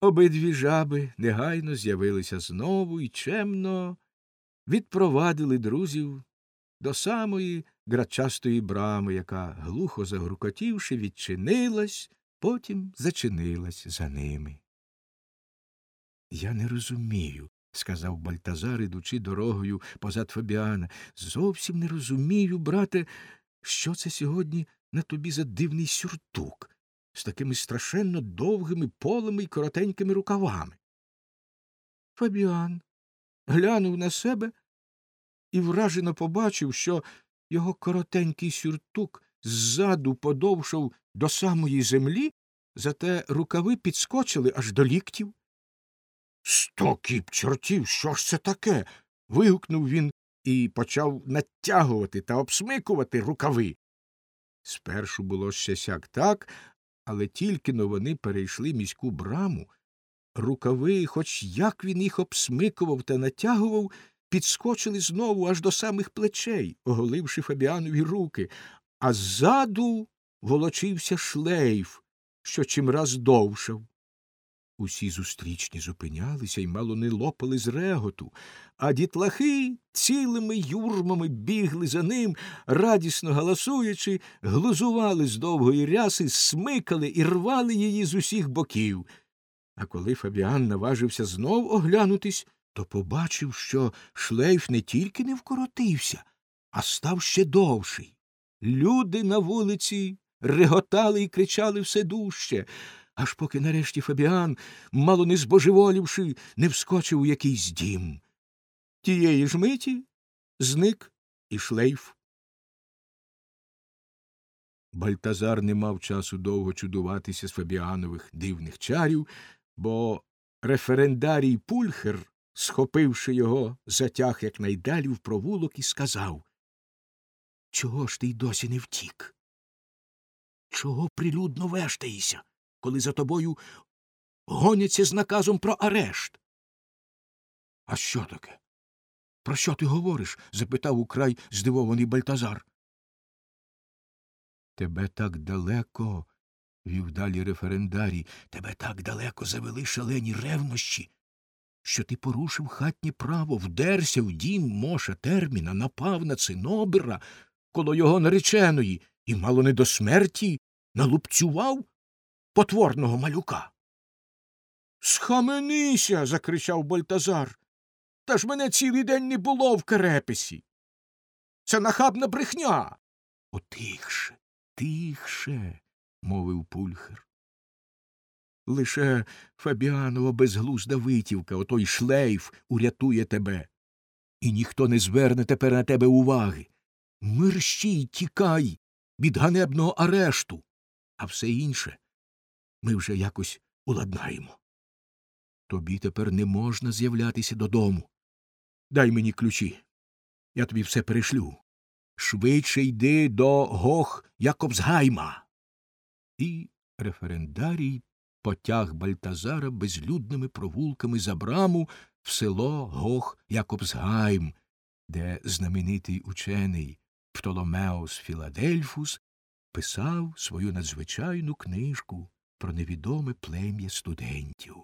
Обидві жаби негайно з'явилися знову і чемно відпровадили друзів до самої грачастої брами, яка, глухо загрукотівши, відчинилась, потім зачинилась за ними. Я не розумію, сказав Бальтазар, ідучи дорогою позад Фабіана. Зовсім не розумію, брате, що це сьогодні на тобі за дивний сюртук з такими страшенно довгими полами й коротенькими рукавами. Фабіан глянув на себе і вражено побачив, що його коротенький сюртук ззаду подовшав до самої землі, зате рукави підскочили аж до ліктів. Сто кіп чортів, що ж це таке? вигукнув він і почав натягувати та обсмикувати рукави. Спершу було ще сяк так, але тільки но вони перейшли міську браму, рукави, хоч як він їх обсмикував та натягував, підскочили знову аж до самих плечей, оголивши Фабіанові руки, а ззаду волочився шлейф, що чимраз довшав. Усі зустрічні зупинялися й мало не лопали з реготу, а дітлахи цілими юрмами бігли за ним, радісно галасуючи, глузували з довгої ряси, смикали і рвали її з усіх боків. А коли Фабіан наважився знов оглянутись, то побачив, що шлейф не тільки не вкоротився, а став ще довший. Люди на вулиці реготали і кричали все дужче аж поки нарешті Фабіан, мало не збожеволівши, не вскочив у якийсь дім. Тієї ж миті зник і шлейф. Бальтазар не мав часу довго чудуватися з Фабіанових дивних чарів, бо референдарій пульхер, схопивши його, затяг якнайдалі в провулок і сказав Чого ж ти й досі не втік? Чого прилюдно вештаєшся? Коли за тобою гоняться з наказом про арешт. А що таке? Про що ти говориш? запитав украй здивований Бальтазар. Тебе так далеко, вів далі референдарій, тебе так далеко завели шалені ревнощі, що ти порушив хатнє право, вдерся в дім Моша терміна, напав на цинобера коло його нареченої і, мало не до смерті, налупцював потворного малюка. Схаменися. закричав Бальтазар. Та ж мене цілий день не було в кереписі. Це нахабна брехня. Отихше, тихше, мовив пульхер. Лише Фабіанова безглузда витівка, отой шлейф урятує тебе, і ніхто не зверне тепер на тебе уваги. Мерщій тікай від ганебного арешту, а все інше ми вже якось уладнаємо. Тобі тепер не можна з'являтися додому. Дай мені ключі. Я тобі все перешлю. Швидше йди до Гох Якобсгайма. І референдарій потяг Бальтазара безлюдними провулками за браму в село Гох Якобсгайм, де знаменитий учений Птоломеос Філадельфус писав свою надзвичайну книжку про невідоме плем'я студентів.